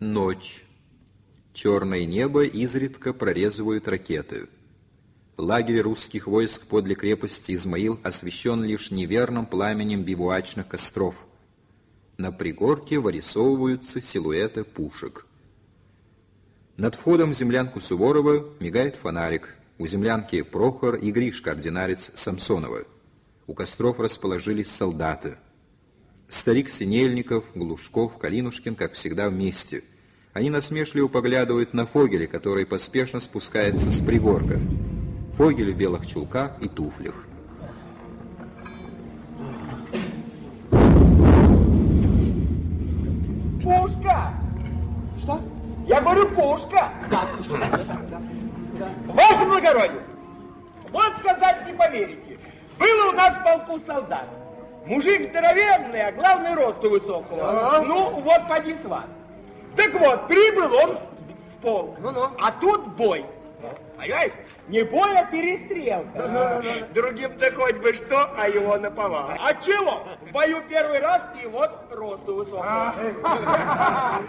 Ночь. Черное небо изредка прорезывают ракеты. Лагерь русских войск подле крепости Измаил освещен лишь неверным пламенем бивуачных костров. На пригорке вырисовываются силуэты пушек. Над входом в землянку Суворова мигает фонарик. У землянки Прохор и Гришка, ординарец Самсонова. У костров расположились солдаты. Старик Синельников, Глушков, Калинушкин, как всегда, вместе. Они насмешливо поглядывают на Фогеля, который поспешно спускается с пригорка. Фогель в белых чулках и туфлях. Пушка! Что? Я говорю, пушка! Да. Ваше благородие, вот сказать не поверите. Было у нас в полку солдат. Мужик здоровенный, а главный росту высокого. А? Ну, вот поди с вас. Так вот, прибыл он в полк. Ну-ну. А тут бой. Понимаешь? Не бой, а перестрелка. Другим-то хоть бы что, а его наповал. А чего? В бою первый раз и вот росту высокого.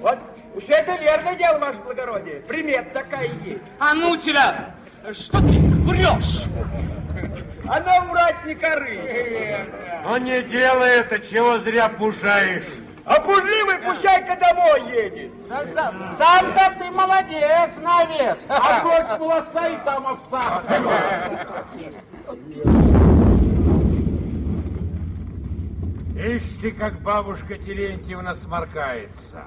Вот уж это верное дело, ваше благородие. Примет такая есть. А ну тебя! Что ты врешь? А нам врать не коры. Ну не делай это, чего зря пужаешь. А пужливый пущай-ка домой едет. Сам-то ты молодец, навец. А дочь молодца и сам овца. Ишь ты, как бабушка Терентьевна сморкается.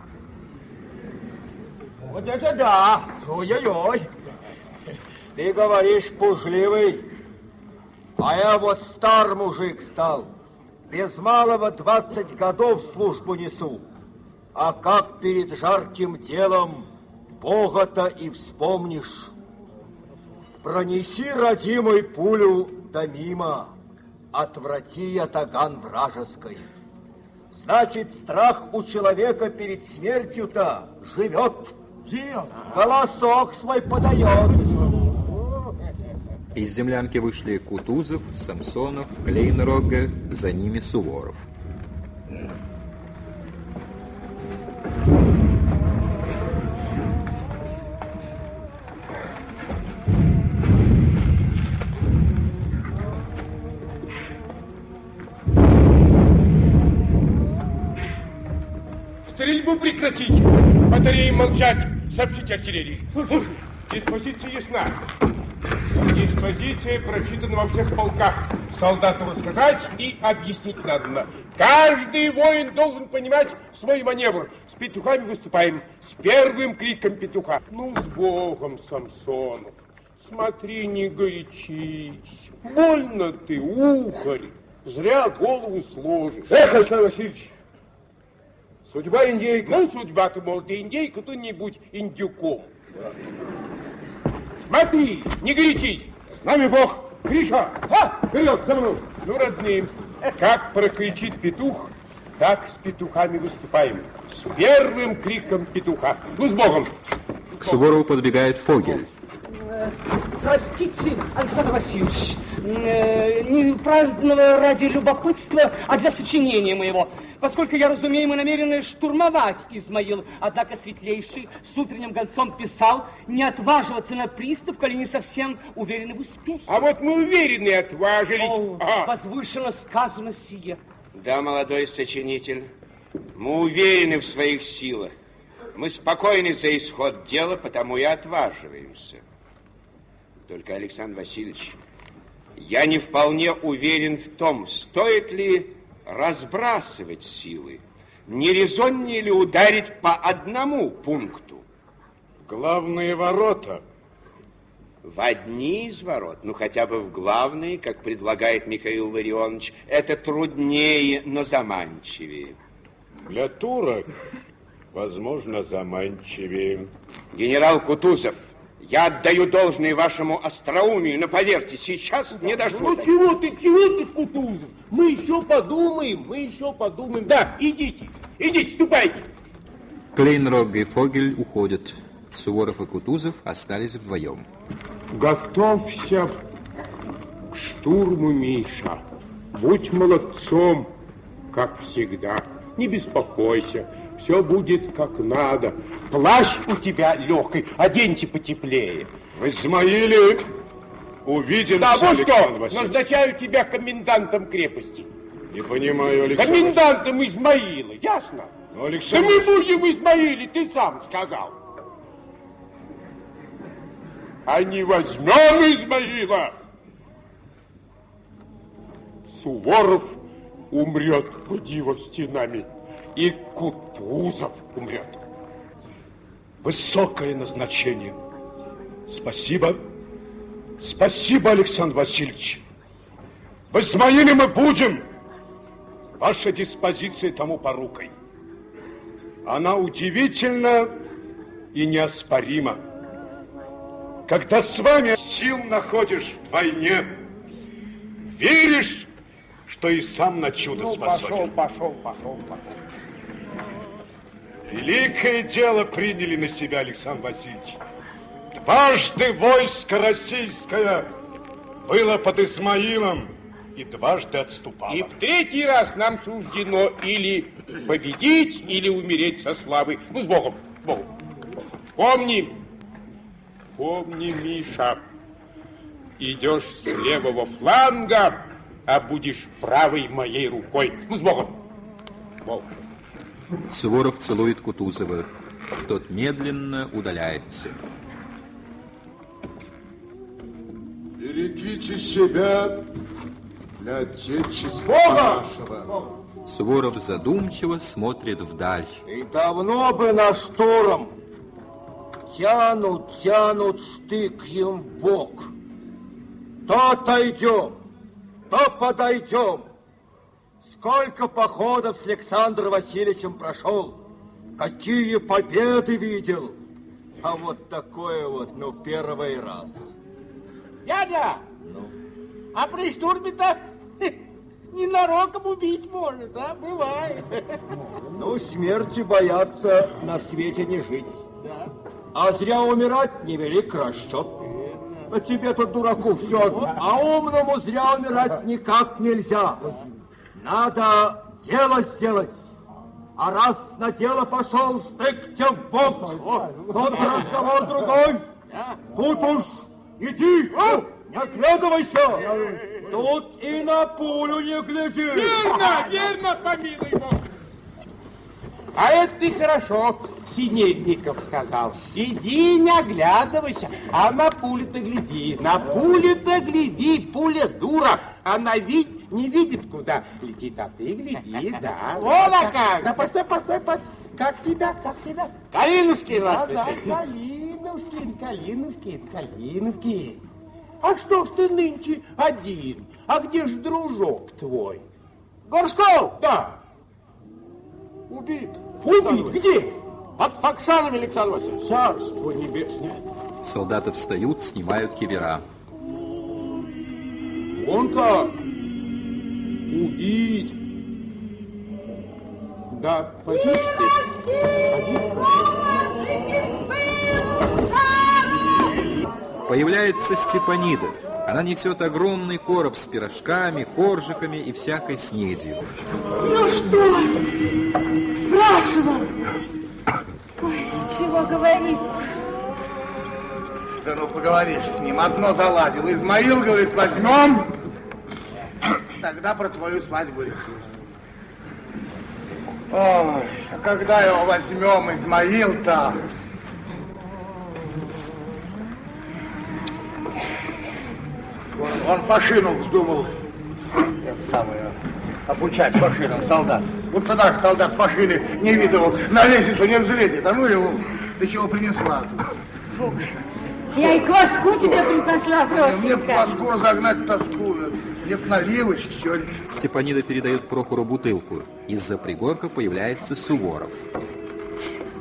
Вот это да. Ой-ой-ой. Ты говоришь, пужливый, а я вот стар мужик стал. Без малого двадцать годов службу несу. А как перед жарким делом Бога-то и вспомнишь. Пронеси, родимой, пулю да мимо, отврати ятаган вражеской. Значит, страх у человека перед смертью-то живет. Живет. Голосок свой подает. Из землянки вышли Кутузов, Самсонов, Клейнрогге, за ними Суворов. Стрельбу прекратить. Батареи молчать. Сообщите артиллерии. Слушай, диспозиция ясна. Диспозиция прочитана во всех полках. Солдату рассказать и объяснить надо. Каждый воин должен понимать свой маневр. С петухами выступаем. С первым криком петуха. Ну, с Богом, Самсонов. Смотри, не горячись. Больно ты, ухарь. Зря голову сложишь. Эх, Александр Васильевич, Судьба индейка. Ну, судьба-то, мол, ты индейка, то не будь Смотри, не горячись. С нами Бог. Гриша, а, вперед, за мной. Ну, родным, как прокричит петух, так с петухами выступаем. С первым криком петуха. Ну, с Богом. К Суворову подбегает Фогель. Простите, Александр Васильевич, э, не праздного ради любопытства, а для сочинения моего. Поскольку я разумею, мы намерены штурмовать Измаил, однако светлейший с утренним гонцом писал не отваживаться на приступ, коли не совсем уверены в успехе. А вот мы уверены и отважились. О, возвышенно сказано сие. Да, молодой сочинитель, мы уверены в своих силах. Мы спокойны за исход дела, потому и отваживаемся. Только, Александр Васильевич, я не вполне уверен в том, стоит ли разбрасывать силы. Не резоннее ли ударить по одному пункту? Главные ворота. В одни из ворот, ну хотя бы в главные, как предлагает Михаил Ларионович, это труднее, но заманчивее. Для турок, возможно, заманчивее. Генерал Кутузов, я отдаю должное вашему остроумию, но поверьте, сейчас не до Ну чего ты, чего ты, Кутузов? Мы еще подумаем, мы еще подумаем. Да, идите, идите, ступайте. Клейнрогге и Фогель уходят. Суворов и Кутузов остались вдвоем. Готовься к штурму, Миша. Будь молодцом, как всегда. Не беспокойся. Все будет как надо. Плащ у тебя легкий, оденьте потеплее. В Измаиле увидимся, Да, вот что, назначаю тебя комендантом крепости. Не понимаю, Александр Комендантом Измаила, ясно? Ну, Да Александр мы будем Измаиле, ты сам сказал. А не возьмем Измаила. Суворов умрет под его стенами, и Кутузов умрет. Высокое назначение. Спасибо. Спасибо, Александр Васильевич. В Измаиле мы будем. Ваша диспозиция тому порукой. Она удивительна и неоспорима. Когда с вами сил находишь вдвойне, веришь, что и сам на чудо Ну, пошел, способен. пошел, пошел, пошел. Великое дело приняли на себя, Александр Васильевич. Дважды войско российское было под Измаилом и дважды отступало. И в третий раз нам суждено или победить, или умереть со славы. Ну, с Богом, с Богом. Помни, помни, Миша, идешь с левого фланга, а будешь правой моей рукой. Ну, с Богом. С Богом. Суворов целует Кутузова. Тот медленно удаляется. Берегите себя для Отечества Бога! нашего. Суворов задумчиво смотрит вдаль. И давно бы на штурм. Тянут, тянут штык-ем в бок. То отойдем, то подойдем. Сколько походов с Александром Васильевичем прошел, какие победы видел. А вот такое вот, ну, первый раз. Дядя, а при штурме-то ненароком убить может, а? Бывает. Ну, смерти бояться на свете не жить. Да. А зря умирать невелик расчет. А тебе тут, дураку, все. А умному зря умирать никак нельзя. Надо дело сделать. А раз на дело пошел, стыкте в бок. Вот разговор другой. Тут уж иди, не оглядывайся. Тут и на пулю не гляди. Верно, верно, помилуй Бог. А это ты хорошо, Синельников сказал. Иди, не оглядывайся, а на пулю-то гляди. На пулю-то гляди, пуля дура. Она вид, не видит, куда летит, а ты гляди, да. Вон а как. Да постой, постой, постой. Как тебя, как тебя? Калинушкин вас Да, да. Калинушкин, Калинушкин, Калинушкин. А что ж ты нынче один? А где ж дружок твой? Горшков! Да. Убит. Убит? Где? Под Фоксаном, Александр Васильевич. Царство небесное. Солдаты встают, снимают кивера. Он как? Убит. Да, ты. Появляется Степанида. Она несет огромный короб с пирожками, коржиками и всякой снедью. Ну что? Спрашивал. Ой, чего говорить? Да ну поговоришь с ним, одно заладил. Измаил, говорит, возьмем, тогда про твою свадьбу решим. Ой, а когда его возьмем, Измаил-то? Он, он фашину вздумал, это самое, обучать фашинам солдат. Вот тогда солдат фашины не видывал, на лестницу не взлетит, а ну его, ты чего принесла тут? Я и кваску тебе принесла, Мне б Прошенька. Москву разогнать тоску. Мне б наливочки сегодня. Степанида передает Прохору бутылку. Из-за пригорка появляется Суворов.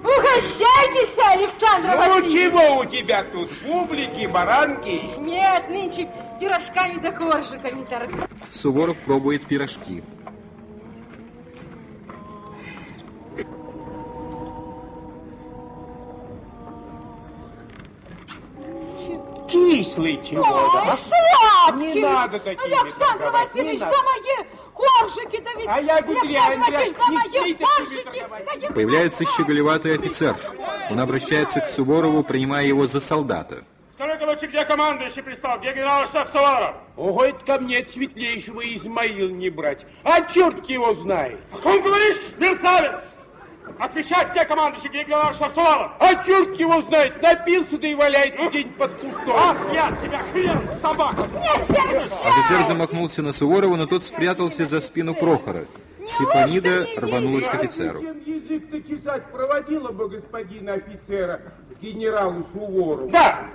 Угощайтесь, Александр Ну Васильевич. чего у тебя тут? Бублики, баранки? Нет, нынче пирожками да коржиками торгуют. Суворов пробует пирожки. Кислый чего, Ой, да? сладкий. Не надо такими Александр Васильевич, да мои коржики Это ведь А я Гудрянь, да, Появляется щеголеватый офицер. Он обращается к Суворову, принимая его за солдата. Скажите лучше, где командующий пристал, где генерал-штаб Суворов? Ого, это ко мне светлейшего Измаил не брать. А черт его знает. О ком говоришь, мерзавец? Отвечать, где командующий, где генерал-штаб Суворов? А черт его знает, напился да и валяется где-нибудь под кустом. Ах, я тебя, хрен, собака! Офицер замахнулся на Суворова, но тот спрятался за спину Прохора. Степанида рванулась к офицеру. Язык-то чесать проводила бы господина офицера к генералу Суворову? Да,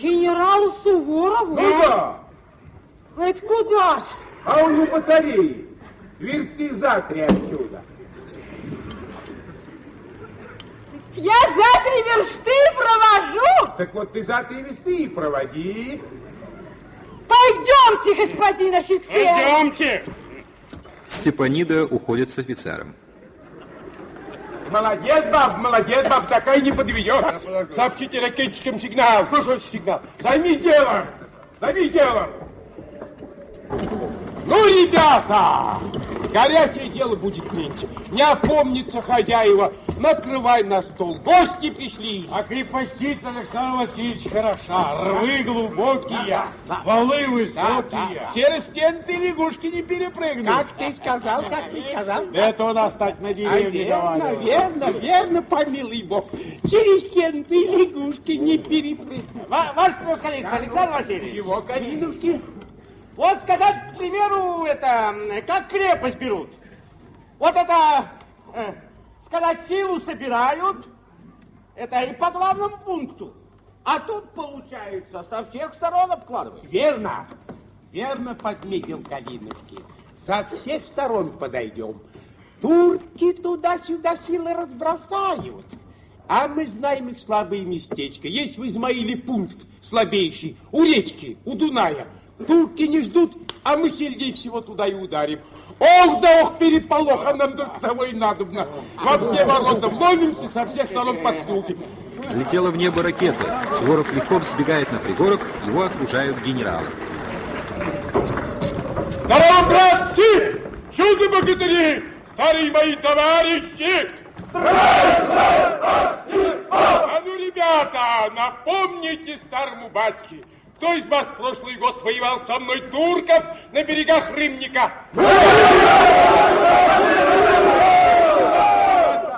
Генералу Суворову? Ну да, Это куда ж? а он у батареи. Версты за три отсюда. Я за три версты провожу. Так вот ты за три версты и проводи. Пойдемте, господин офицер. пойдемте. Степанида уходит с офицером. Молодец, баб, молодец, баб, такая не подведет. Сообщите ракетчикам сигнал. Слушай, сигнал. Займись делом. Займись делом. Ну, ребята, горячее дело будет нынче. Не опомнится хозяева. Накрывай на стол. Гости пришли. А крепостица Александр Васильевич хороша. Рвы глубокие, валы высокие. Через стены ты лягушки не перепрыгнешь. Как ты сказал, как ты сказал? Это у нас так на А деревне верно, говорят. верно, верно, помилуй Бог. Через стену ты лягушки не перепрыгнешь. Ваш превосходительство, Александр Васильевич. Чего, Калиновки? Вот сказать, к примеру, это, как крепость берут. Вот это, э, сказать, силу собирают, это и по главному пункту. А тут, получается, со всех сторон обкладывают. Верно, верно подметил Калиновский. Со всех сторон подойдем. Турки туда-сюда силы разбросают. А мы знаем их слабые местечко. Есть в Измаиле пункт слабейший, у речки, у Дуная. Турки не ждут, а мы сильнее всего туда и ударим. Ох да ох, переполоха нам только того и надобно. Во все ворота вломимся, со всех сторон подступим. Взлетела в небо ракета. Суворов легко взбегает на пригорок, его окружают генералы. Здорово, братцы! Чудо-богатыри! Старые мои товарищи! А ну, ребята, напомните старому батьке, кто из вас прошлый год воевал со мной турков на берегах Рымника?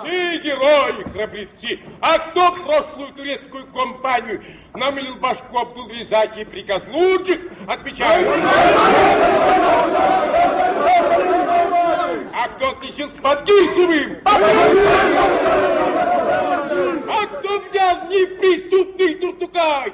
Все герои, храбрецы. А кто прошлую турецкую компанию намылил башку Абдул-Резаки при Козлуджих? Отвечаю. А кто отличил с Подгисевым? А кто взял неприступный Туртукай?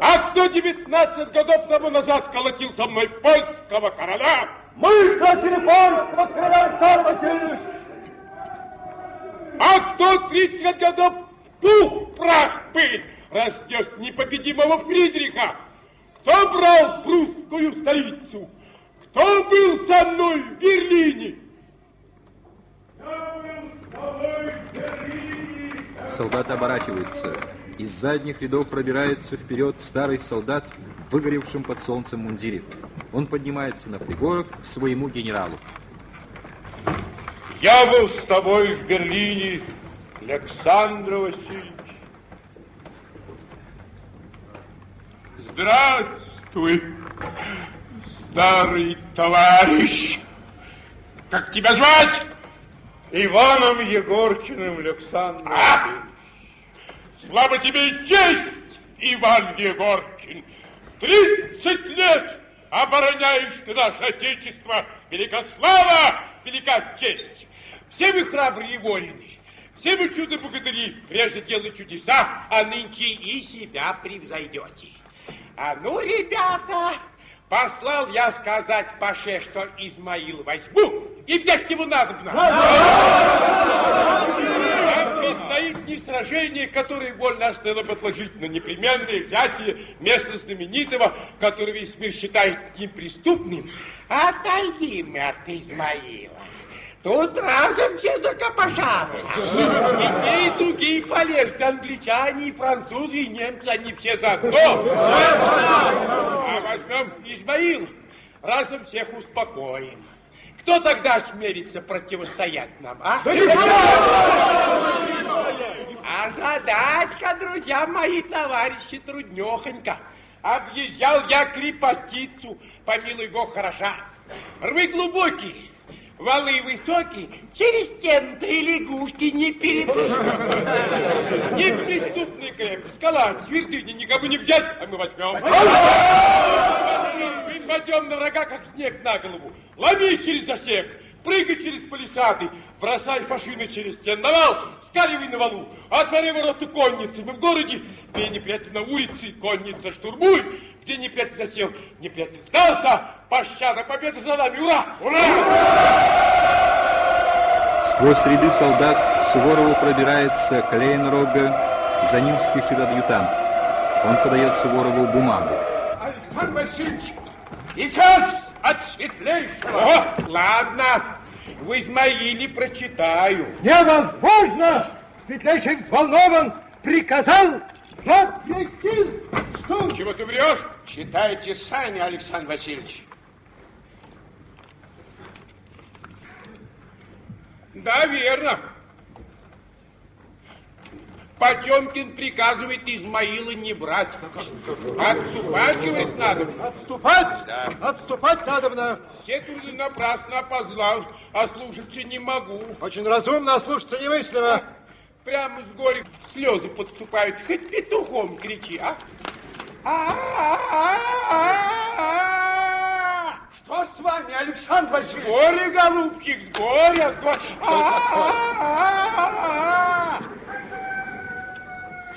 А кто 19 годов тому назад колотил со мной польского короля? Мы хотели польского короля Александр Васильевич! А кто 30 годов пух, прах, пыль разнес непобедимого Фридриха? Кто брал прусскую столицу? Кто был со мной в Берлине? Солдаты оборачиваются. Из задних рядов пробирается вперед старый солдат в выгоревшем под солнцем мундире. Он поднимается на пригорок к своему генералу. Я был с тобой в Берлине, Александр Васильевич. Здравствуй, старый товарищ. Как тебя звать? Иваном Егоркиным Александр Васильевич. Слава тебе и честь, Иван Егоркин. Тридцать лет обороняешь ты наше Отечество. Велика слава, велика честь. Все вы храбрые воины, все вы чудо-богатыри, прежде делали чудеса, а нынче и себя превзойдете. А ну, ребята, послал я сказать Паше, что Измаил возьму, и взять его надобно. А предстоит не сражение, которое наш надо подложить на непременное взятие места знаменитого, который весь мир считает неприступным. Отойди мы от Измаила. Тут разом все закопошатся. И те, и другие полезут. Англичане, и французы, и немцы, они все заодно. А возьмем Измаил, разом всех успокоим. Кто тогда смерится противостоять нам, а? А задачка, друзья мои, товарищи, труднехонько. Объезжал я крепостицу, помилуй бог, хороша. Рвы глубокие, валы высокие, через стены и лягушки не перепрыгнут. Неприступная крепость, скала, твердыня, никому не взять, а мы возьмем. Мы пойдем на рога, как снег на голову. Лови через засек, прыгай через палисады, бросай фашины через стен. Навал, скаливай на валу, отвори ворота конницы. Мы в городе, где неприятель на улице, конница штурмует, где неприятель засел, неприятель сдался, пощада, победа за нами, ура! Ура! Сквозь ряды солдат Суворову пробирается Клейнрога, за ним спешит адъютант. Он подает Суворову бумагу. Александр Васильевич, приказ от светлейшего. О, ладно, в Измаиле прочитаю. Невозможно! Светлейший взволнован, приказал запретил. Что? Чего ты врешь? Читайте сами, Александр Васильевич. Да, верно. Потемкин приказывает Измаила не брать. Отступать, говорит, надо. Отступать? Отступать надо. Все труды напрасно опознал, а слушаться не могу. Очень разумно, а слушаться немыслимо. Прямо с горя слезы подступают. Хоть петухом кричи, а? А-а-а-а-а-а! Что с вами, Александр Васильевич? Горе, голубчик, с горя, с горя.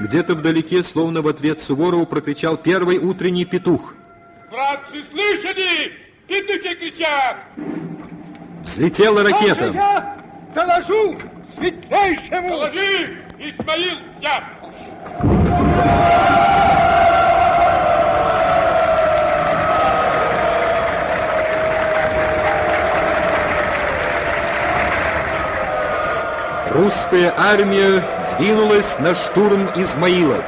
Где-то вдалеке, словно в ответ Суворову, прокричал первый утренний петух. Братцы, слышали? Петухи кричат! Взлетела ракета. Я доложу светлейшему. Положи, Исмаил, взят! Русская армия двинулась на штурм Измаила.